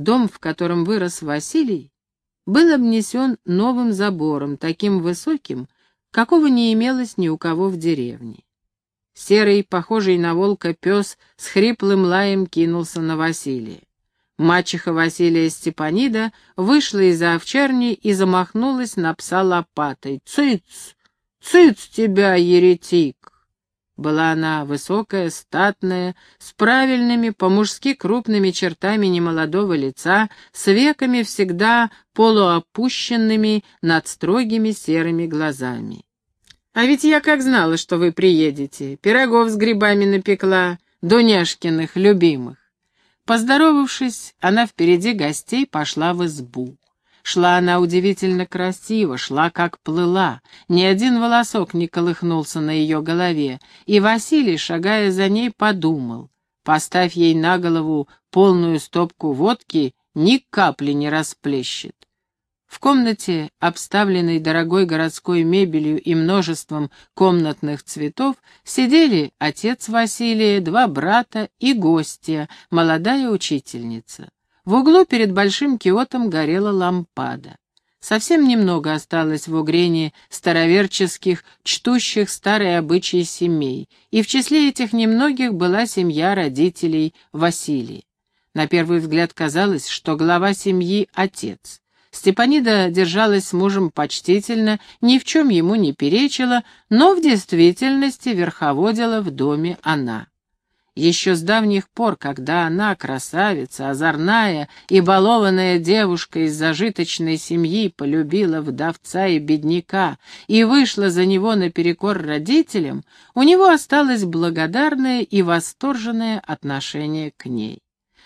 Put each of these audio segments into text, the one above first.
Дом, в котором вырос Василий, был обнесен новым забором, таким высоким, какого не имелось ни у кого в деревне. Серый, похожий на волка пес, с хриплым лаем кинулся на Василия. Мачеха Василия Степанида вышла из-за овчарни и замахнулась на пса лопатой. «Цыц! Цыц тебя, еретик!» Была она высокая, статная, с правильными, по-мужски крупными чертами немолодого лица, с веками всегда полуопущенными над строгими серыми глазами. «А ведь я как знала, что вы приедете. Пирогов с грибами напекла, Дуняшкиных любимых». Поздоровавшись, она впереди гостей пошла в избу. Шла она удивительно красиво, шла как плыла, ни один волосок не колыхнулся на ее голове, и Василий, шагая за ней, подумал, поставь ей на голову полную стопку водки, ни капли не расплещет. В комнате, обставленной дорогой городской мебелью и множеством комнатных цветов, сидели отец Василия, два брата и гостья, молодая учительница. В углу перед большим киотом горела лампада. Совсем немного осталось в угрене староверческих, чтущих старые обычаи семей, и в числе этих немногих была семья родителей Василия. На первый взгляд казалось, что глава семьи — отец. Степанида держалась с мужем почтительно, ни в чем ему не перечила, но в действительности верховодила в доме она. Еще с давних пор, когда она, красавица, озорная и балованная девушка из зажиточной семьи, полюбила вдовца и бедняка и вышла за него наперекор родителям, у него осталось благодарное и восторженное отношение к ней.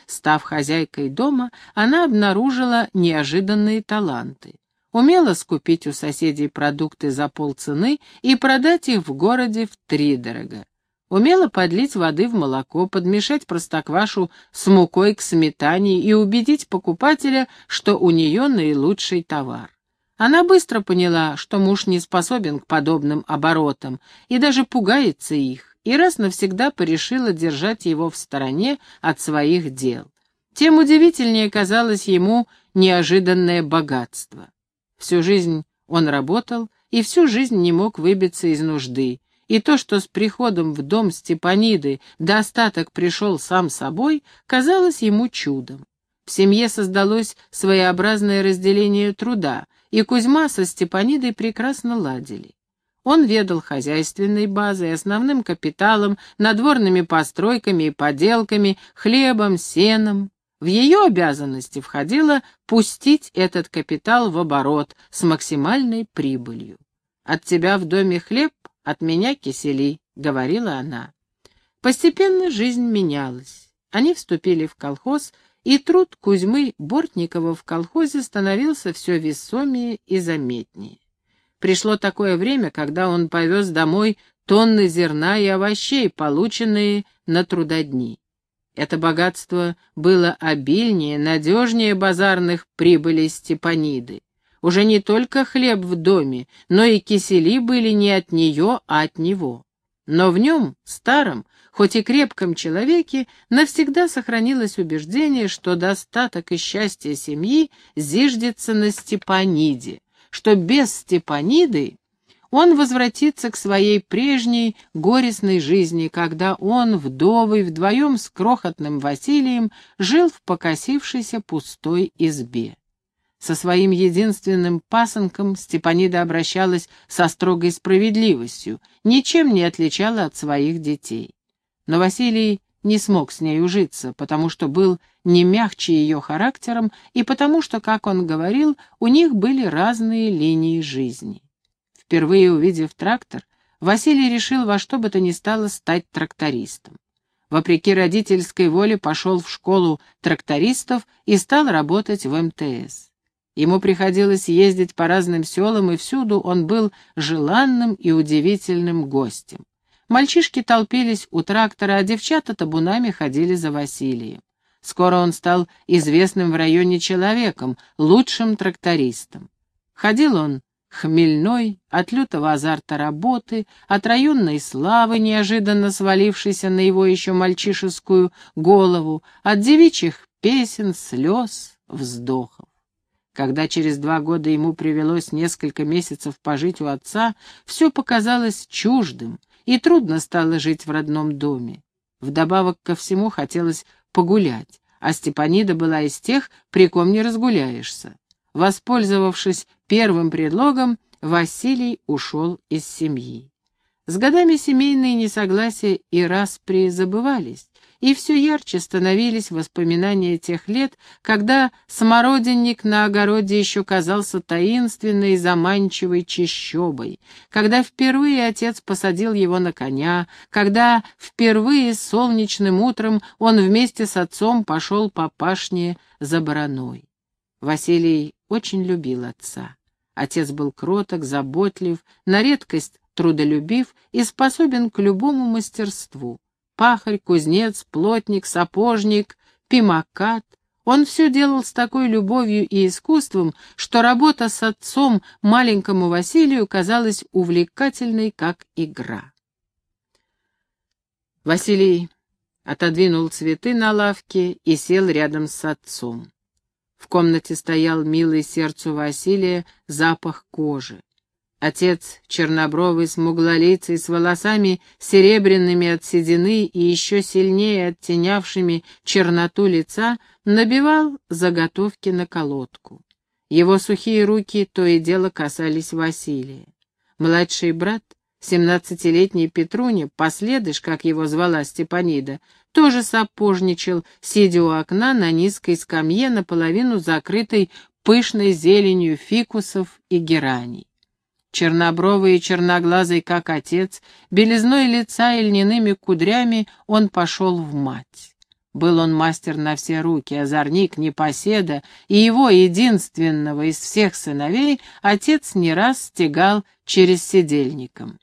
Став хозяйкой дома, она обнаружила неожиданные таланты. Умела скупить у соседей продукты за полцены и продать их в городе втридорога. Умела подлить воды в молоко, подмешать простоквашу с мукой к сметане и убедить покупателя, что у нее наилучший товар. Она быстро поняла, что муж не способен к подобным оборотам и даже пугается их, и раз навсегда порешила держать его в стороне от своих дел. Тем удивительнее казалось ему неожиданное богатство. Всю жизнь он работал и всю жизнь не мог выбиться из нужды, и то, что с приходом в дом Степаниды достаток пришел сам собой, казалось ему чудом. В семье создалось своеобразное разделение труда, и Кузьма со Степанидой прекрасно ладили. Он ведал хозяйственной базой, основным капиталом, надворными постройками и поделками, хлебом, сеном. В ее обязанности входило пустить этот капитал в оборот с максимальной прибылью. От тебя в доме хлеб, от меня кисели, — говорила она. Постепенно жизнь менялась. Они вступили в колхоз, и труд Кузьмы Бортникова в колхозе становился все весомее и заметнее. Пришло такое время, когда он повез домой тонны зерна и овощей, полученные на трудодни. Это богатство было обильнее, надежнее базарных прибылей Степаниды. Уже не только хлеб в доме, но и кисели были не от нее, а от него. Но в нем, старом, хоть и крепком человеке, навсегда сохранилось убеждение, что достаток и счастье семьи зиждется на Степаниде, что без Степаниды он возвратится к своей прежней горестной жизни, когда он, вдовый, вдвоем с крохотным Василием, жил в покосившейся пустой избе. Со своим единственным пасынком Степанида обращалась со строгой справедливостью, ничем не отличала от своих детей. Но Василий не смог с ней ужиться, потому что был не мягче ее характером и потому что, как он говорил, у них были разные линии жизни. Впервые увидев трактор, Василий решил во что бы то ни стало стать трактористом. Вопреки родительской воле пошел в школу трактористов и стал работать в МТС. Ему приходилось ездить по разным селам, и всюду он был желанным и удивительным гостем. Мальчишки толпились у трактора, а девчата табунами ходили за Василием. Скоро он стал известным в районе человеком, лучшим трактористом. Ходил он хмельной, от лютого азарта работы, от районной славы, неожиданно свалившейся на его еще мальчишескую голову, от девичьих песен, слез, вздохов. Когда через два года ему привелось несколько месяцев пожить у отца, все показалось чуждым, и трудно стало жить в родном доме. Вдобавок ко всему хотелось погулять, а Степанида была из тех, при ком не разгуляешься. Воспользовавшись первым предлогом, Василий ушел из семьи. С годами семейные несогласия и распри забывались, и все ярче становились воспоминания тех лет, когда смородинник на огороде еще казался таинственной, заманчивой чащобой, когда впервые отец посадил его на коня, когда впервые солнечным утром он вместе с отцом пошел по пашне за бараной. Василий очень любил отца. Отец был кроток, заботлив, на редкость трудолюбив и способен к любому мастерству. Пахарь, кузнец, плотник, сапожник, пимакат. Он все делал с такой любовью и искусством, что работа с отцом маленькому Василию казалась увлекательной, как игра. Василий отодвинул цветы на лавке и сел рядом с отцом. В комнате стоял милый сердцу Василия запах кожи. Отец, чернобровый, смуглолицый, с волосами серебряными от седины и еще сильнее оттенявшими черноту лица, набивал заготовки на колодку. Его сухие руки то и дело касались Василия. Младший брат, семнадцатилетний Петруня, последыш, как его звала Степанида, тоже сапожничал, сидя у окна на низкой скамье, наполовину закрытой пышной зеленью фикусов и гераний чернобровый и черноглазый, как отец, белизной лица и льняными кудрями, он пошел в мать. Был он мастер на все руки, озорник, непоседа, и его, единственного из всех сыновей, отец не раз стегал через сидельником.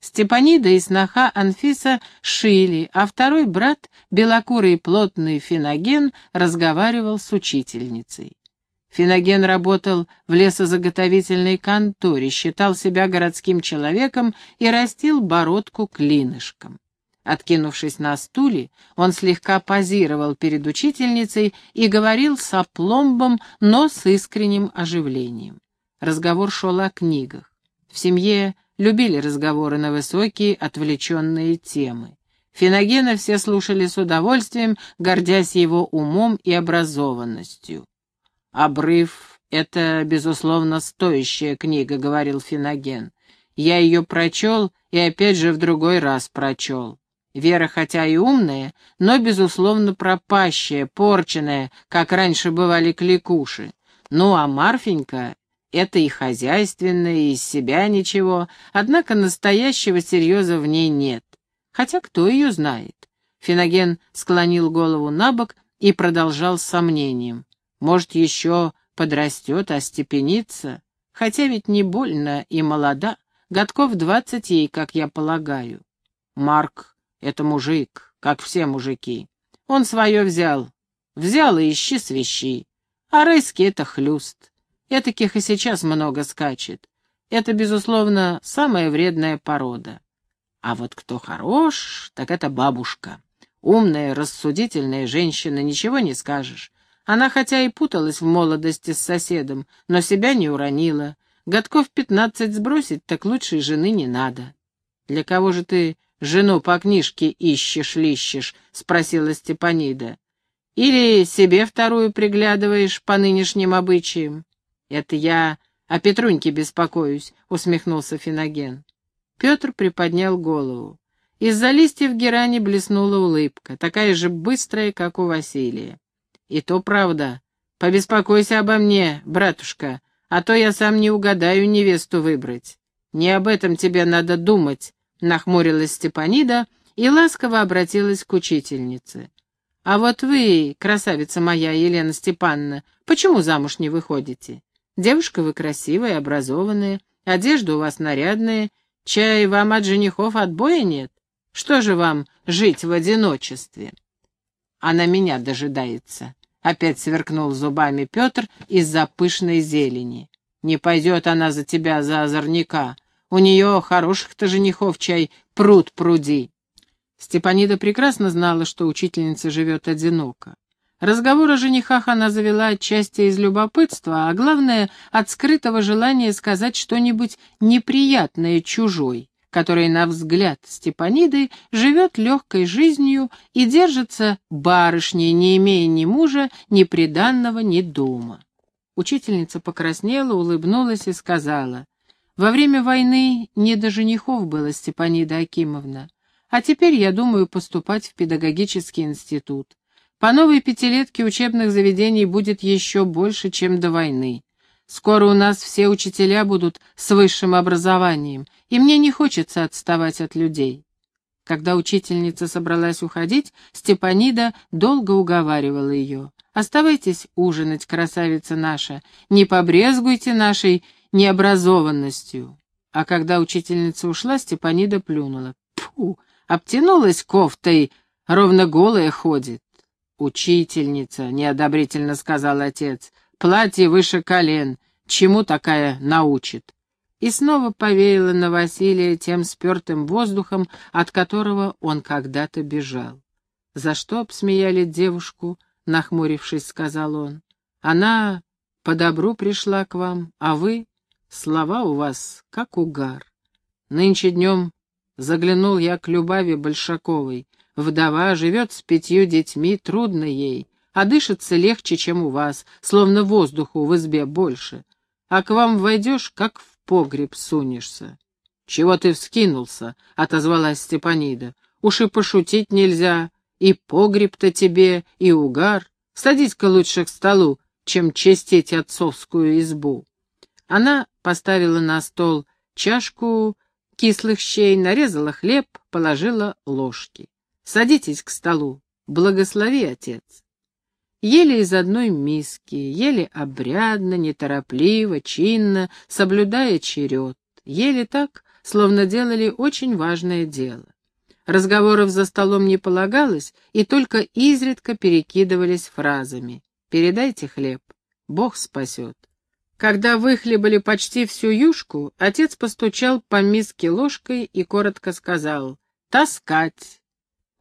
Степанида и сноха Анфиса шили, а второй брат, белокурый плотный феноген, разговаривал с учительницей. Финоген работал в лесозаготовительной конторе, считал себя городским человеком и растил бородку клинышком. Откинувшись на стуле, он слегка позировал перед учительницей и говорил с опломбом, но с искренним оживлением. Разговор шел о книгах. В семье любили разговоры на высокие, отвлеченные темы. Феногена все слушали с удовольствием, гордясь его умом и образованностью. «Обрыв — это, безусловно, стоящая книга», — говорил Финоген. «Я ее прочел и опять же в другой раз прочел. Вера хотя и умная, но, безусловно, пропащая, порченная, как раньше бывали кликуши. Ну, а Марфенька — это и хозяйственное, и из себя ничего, однако настоящего серьеза в ней нет. Хотя кто ее знает?» Финоген склонил голову на бок и продолжал с сомнением. Может, еще подрастет, остепенится, хотя ведь не больно и молода, годков двадцать ей, как я полагаю. Марк — это мужик, как все мужики. Он свое взял, взял и ищи свищи. А рыски — это хлюст. Этаких и сейчас много скачет. Это, безусловно, самая вредная порода. А вот кто хорош, так это бабушка. Умная, рассудительная женщина, ничего не скажешь. Она хотя и путалась в молодости с соседом, но себя не уронила. Годков пятнадцать сбросить, так лучшей жены не надо. «Для кого же ты жену по книжке ищешь-лищешь?» — спросила Степанида. «Или себе вторую приглядываешь по нынешним обычаям?» «Это я о Петруньке беспокоюсь», — усмехнулся Финоген. Петр приподнял голову. Из-за листьев герани блеснула улыбка, такая же быстрая, как у Василия. И то правда. Побеспокойся обо мне, братушка, а то я сам не угадаю невесту выбрать. Не об этом тебе надо думать, нахмурилась Степанида и ласково обратилась к учительнице. А вот вы, красавица моя Елена Степановна, почему замуж не выходите? Девушка вы красивая, образованная, одежда у вас нарядная, чай вам от женихов отбоя нет? Что же вам жить в одиночестве?» Она меня дожидается. Опять сверкнул зубами Петр из-за пышной зелени. Не пойдет она за тебя, за озорника. У нее хороших-то женихов чай пруд пруди. Степанида прекрасно знала, что учительница живет одиноко. Разговор о женихах она завела отчасти из любопытства, а главное, от скрытого желания сказать что-нибудь неприятное чужой, который, на взгляд Степаниды, живет легкой жизнью и держится барышней, не имея ни мужа, ни приданного, ни дома. Учительница покраснела, улыбнулась и сказала, «Во время войны не до женихов было, Степанида Акимовна, а теперь я думаю поступать в педагогический институт. По новой пятилетке учебных заведений будет еще больше, чем до войны. Скоро у нас все учителя будут с высшим образованием, и мне не хочется отставать от людей. Когда учительница собралась уходить, Степанида долго уговаривала ее. «Оставайтесь ужинать, красавица наша, не побрезгуйте нашей необразованностью». А когда учительница ушла, Степанида плюнула. «Пфу, обтянулась кофтой, ровно голая ходит». «Учительница», — неодобрительно сказал отец, — «платье выше колен, чему такая научит?» И снова повеяло на Василия тем спертым воздухом, от которого он когда-то бежал. «За что обсмеяли девушку?» — нахмурившись, сказал он. «Она по добру пришла к вам, а вы...» Слова у вас, как угар. Нынче днем заглянул я к Любави Большаковой. Вдова живет с пятью детьми, трудно ей, а дышится легче, чем у вас, словно воздуху в избе больше. А к вам войдешь, как в погреб сунешься. «Чего ты вскинулся?» — отозвалась Степанида. «Уж и пошутить нельзя. И погреб-то тебе, и угар. Садись-ка лучше к столу, чем чистить отцовскую избу». Она поставила на стол чашку кислых щей, нарезала хлеб, положила ложки. Садитесь к столу. Благослови, отец. Ели из одной миски, ели обрядно, неторопливо, чинно, соблюдая черед. Ели так, словно делали очень важное дело. Разговоров за столом не полагалось, и только изредка перекидывались фразами. «Передайте хлеб, Бог спасет». Когда выхлебали почти всю юшку, отец постучал по миске ложкой и коротко сказал «Таскать».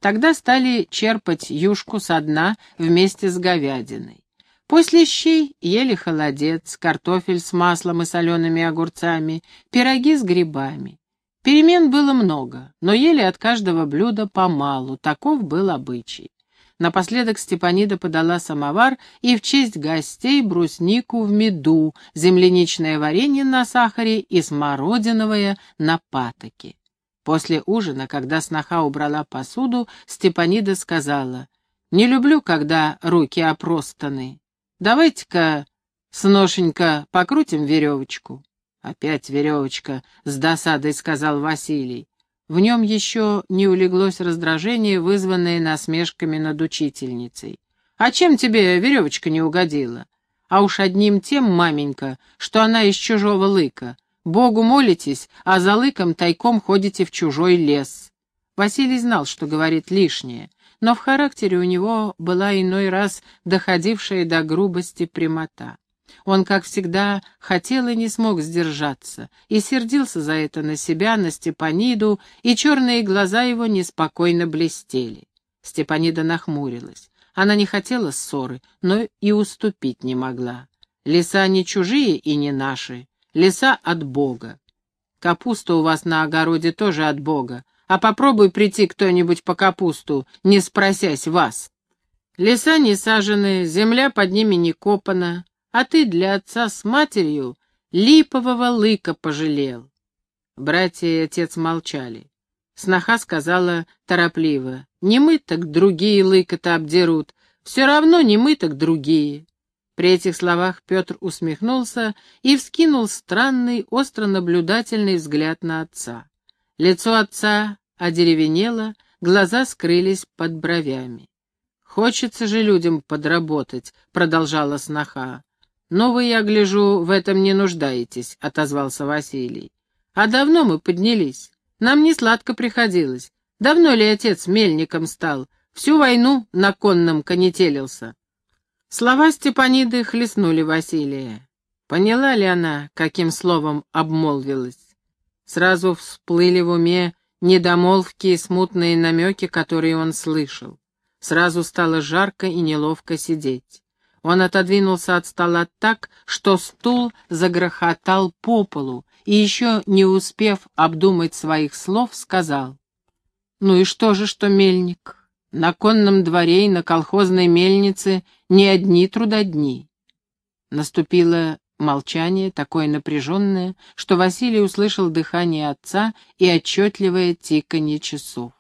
Тогда стали черпать юшку со дна вместе с говядиной. После щей ели холодец, картофель с маслом и солеными огурцами, пироги с грибами. Перемен было много, но ели от каждого блюда помалу, таков был обычай. Напоследок Степанида подала самовар и в честь гостей бруснику в меду, земляничное варенье на сахаре и смородиновое на патоке. После ужина, когда сноха убрала посуду, Степанида сказала, «Не люблю, когда руки опростаны. Давайте-ка, сношенька, покрутим веревочку». «Опять веревочка», — с досадой сказал Василий. В нем еще не улеглось раздражение, вызванное насмешками над учительницей. «А чем тебе веревочка не угодила? А уж одним тем, маменька, что она из чужого лыка. Богу молитесь, а за лыком тайком ходите в чужой лес. Василий знал, что говорит лишнее, но в характере у него была иной раз доходившая до грубости прямота. Он, как всегда, хотел и не смог сдержаться, и сердился за это на себя, на Степаниду, и черные глаза его неспокойно блестели. Степанида нахмурилась. Она не хотела ссоры, но и уступить не могла. Леса не чужие и не наши, леса от Бога. Капуста у вас на огороде тоже от Бога, а попробуй прийти кто-нибудь по капусту, не спросясь вас. Леса не сажены, земля под ними не копана, а ты для отца с матерью липового лыка пожалел. Братья и отец молчали. Сноха сказала торопливо, не мы так другие лыка-то обдерут, все равно не мы так другие. При этих словах Петр усмехнулся и вскинул странный, остро наблюдательный взгляд на отца. Лицо отца одеревенело, глаза скрылись под бровями. «Хочется же людям подработать», — продолжала сноха. «Но вы, я гляжу, в этом не нуждаетесь», — отозвался Василий. «А давно мы поднялись. Нам не сладко приходилось. Давно ли отец мельником стал? Всю войну на конном конетелился». Слова Степаниды хлестнули Василия. Поняла ли она, каким словом обмолвилась? Сразу всплыли в уме недомолвки и смутные намеки, которые он слышал. Сразу стало жарко и неловко сидеть. Он отодвинулся от стола так, что стул загрохотал по полу, и еще не успев обдумать своих слов, сказал. «Ну и что же, что мельник? На конном дворе и на колхозной мельнице не одни трудодни». Наступило молчание, такое напряженное, что Василий услышал дыхание отца и отчетливое тиканье часов.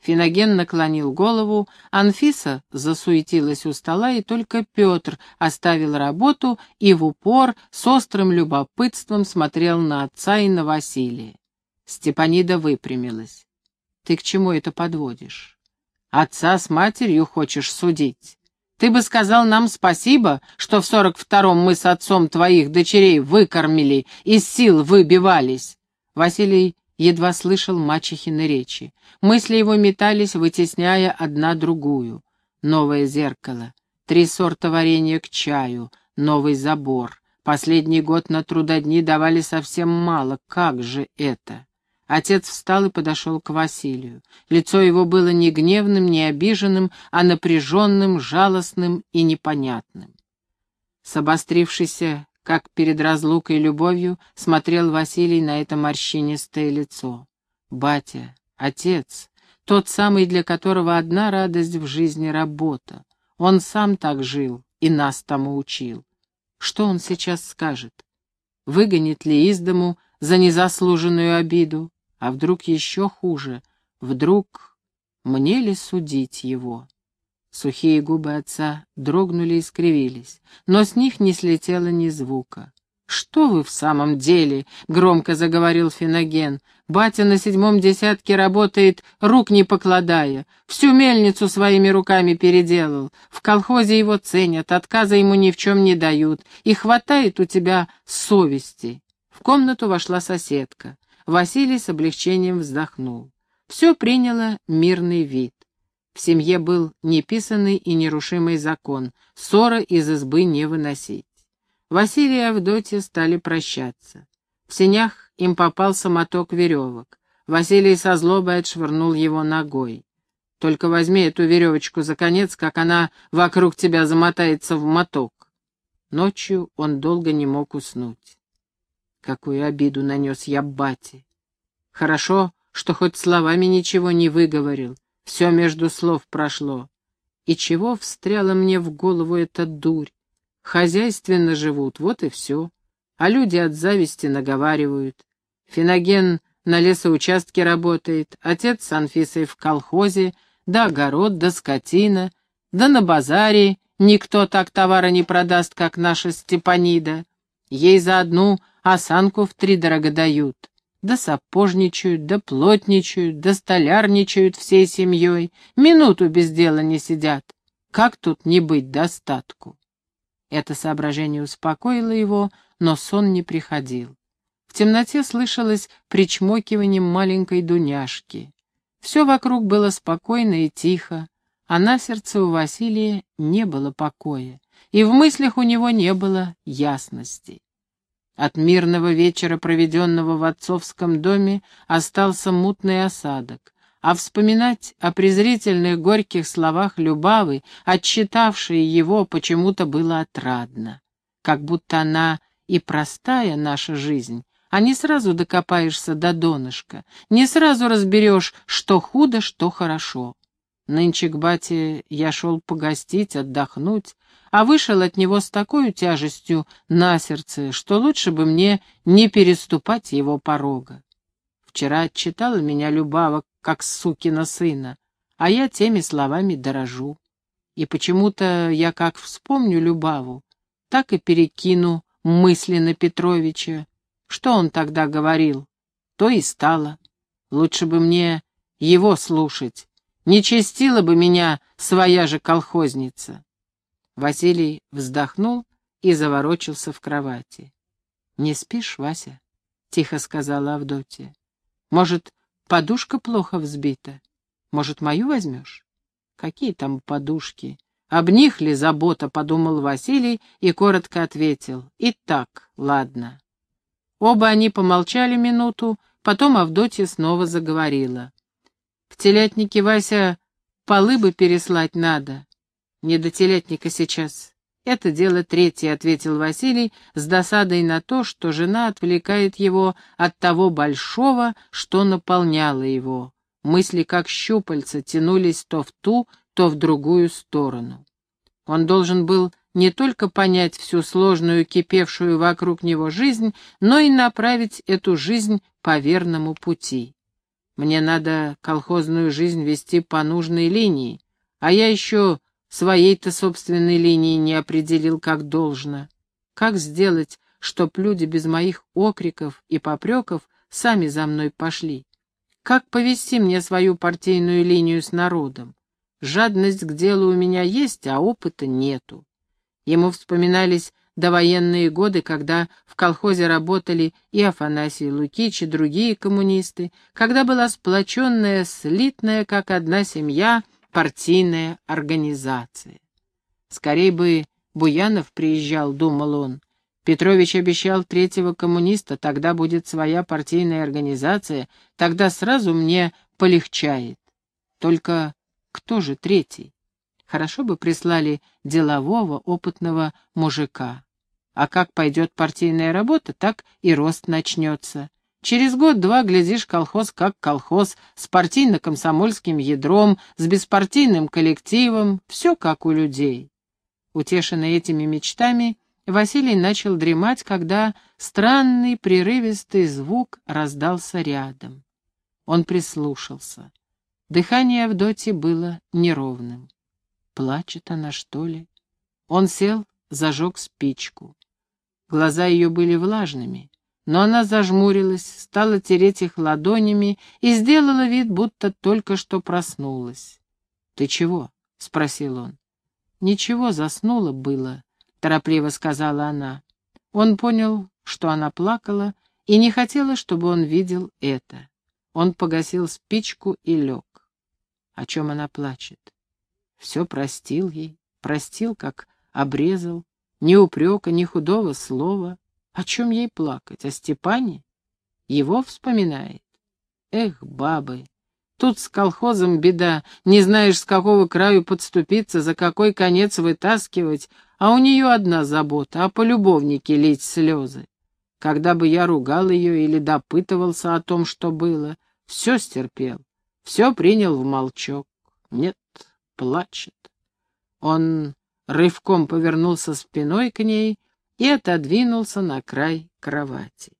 Финоген наклонил голову, Анфиса засуетилась у стола, и только Петр оставил работу и в упор с острым любопытством смотрел на отца и на Василия. Степанида выпрямилась. «Ты к чему это подводишь? Отца с матерью хочешь судить? Ты бы сказал нам спасибо, что в сорок втором мы с отцом твоих дочерей выкормили, из сил выбивались». Василий едва слышал мачехины речи. Мысли его метались, вытесняя одна другую. Новое зеркало, три сорта варенья к чаю, новый забор. Последний год на трудодни давали совсем мало. Как же это? Отец встал и подошел к Василию. Лицо его было не гневным, не обиженным, а напряженным, жалостным и непонятным. С обострившейся как перед разлукой и любовью смотрел Василий на это морщинистое лицо. Батя, отец, тот самый, для которого одна радость в жизни — работа. Он сам так жил и нас тому учил. Что он сейчас скажет? Выгонит ли из дому за незаслуженную обиду? А вдруг еще хуже? Вдруг мне ли судить его? Сухие губы отца дрогнули и скривились, но с них не слетело ни звука. «Что вы в самом деле?» — громко заговорил Финоген. «Батя на седьмом десятке работает, рук не покладая. Всю мельницу своими руками переделал. В колхозе его ценят, отказа ему ни в чем не дают. И хватает у тебя совести». В комнату вошла соседка. Василий с облегчением вздохнул. Все приняло мирный вид. В семье был неписанный и нерушимый закон — ссора из избы не выносить. Василий и Авдотья стали прощаться. В сенях им попался моток веревок. Василий со злобой отшвырнул его ногой. «Только возьми эту веревочку за конец, как она вокруг тебя замотается в моток». Ночью он долго не мог уснуть. Какую обиду нанес я бате. Хорошо, что хоть словами ничего не выговорил. Все между слов прошло. И чего встряла мне в голову эта дурь? Хозяйственно живут, вот и все. А люди от зависти наговаривают. Феноген на лесоучастке работает, отец с Анфисой в колхозе, да огород, да скотина, да на базаре никто так товара не продаст, как наша Степанида. Ей за одну осанку в три дорого дают да сапожничают, да плотничают, да столярничают всей семьей, минуту без дела не сидят. Как тут не быть достатку? Это соображение успокоило его, но сон не приходил. В темноте слышалось причмокивание маленькой Дуняшки. Все вокруг было спокойно и тихо, а на сердце у Василия не было покоя, и в мыслях у него не было ясности. От мирного вечера, проведенного в отцовском доме, остался мутный осадок, а вспоминать о презрительных горьких словах Любавы, отчитавшей его, почему-то было отрадно. Как будто она и простая наша жизнь, а не сразу докопаешься до донышка, не сразу разберешь, что худо, что хорошо. Нынче к бате я шел погостить, отдохнуть, а вышел от него с такой тяжестью на сердце, что лучше бы мне не переступать его порога. Вчера отчитала меня Любава, как сукина сына, а я теми словами дорожу. И почему-то я как вспомню Любаву, так и перекину мысли на Петровича. Что он тогда говорил, то и стало. Лучше бы мне его слушать. Не честила бы меня своя же колхозница. Василий вздохнул и заворочился в кровати. «Не спишь, Вася?» — тихо сказала Авдотья. «Может, подушка плохо взбита? Может, мою возьмешь?» «Какие там подушки? Об них ли забота?» — подумал Василий и коротко ответил. «И так, ладно». Оба они помолчали минуту, потом Авдотья снова заговорила. В телятнике Вася полы бы переслать надо. Не до телятника сейчас. Это дело третье, — ответил Василий с досадой на то, что жена отвлекает его от того большого, что наполняло его. Мысли, как щупальца, тянулись то в ту, то в другую сторону. Он должен был не только понять всю сложную, кипевшую вокруг него жизнь, но и направить эту жизнь по верному пути. Мне надо колхозную жизнь вести по нужной линии, а я еще своей-то собственной линии не определил как должно. Как сделать, чтоб люди без моих окриков и попреков сами за мной пошли? Как повести мне свою партийную линию с народом? Жадность к делу у меня есть, а опыта нету. Ему вспоминались довоенные годы, когда в колхозе работали и Афанасий Лукич, и другие коммунисты, когда была сплоченная, слитная, как одна семья, партийная организация. Скорей бы Буянов приезжал, думал он. Петрович обещал третьего коммуниста, тогда будет своя партийная организация, тогда сразу мне полегчает. Только кто же третий? Хорошо бы прислали делового, опытного мужика. А как пойдет партийная работа, так и рост начнется. Через год-два, глядишь, колхоз как колхоз, с партийно-комсомольским ядром, с беспартийным коллективом, все как у людей. Утешенный этими мечтами, Василий начал дремать, когда странный прерывистый звук раздался рядом. Он прислушался. Дыхание Авдотьи было неровным. Плачет она, что ли? Он сел, зажег спичку. Глаза ее были влажными, но она зажмурилась, стала тереть их ладонями и сделала вид, будто только что проснулась. «Ты чего?» — спросил он. «Ничего, заснула было», — торопливо сказала она. Он понял, что она плакала, и не хотела, чтобы он видел это. Он погасил спичку и лег. О чем она плачет? Все простил ей, простил, как обрезал, ни упрека, ни худого слова. О чем ей плакать? О Степане? Его вспоминает? Эх, бабы, тут с колхозом беда, не знаешь, с какого краю подступиться, за какой конец вытаскивать, а у нее одна забота, а по любовнике лить слезы. Когда бы я ругал ее или допытывался о том, что было, все стерпел, все принял в молчок. Нет, плачет. Он рывком повернулся спиной к ней и отодвинулся на край кровати.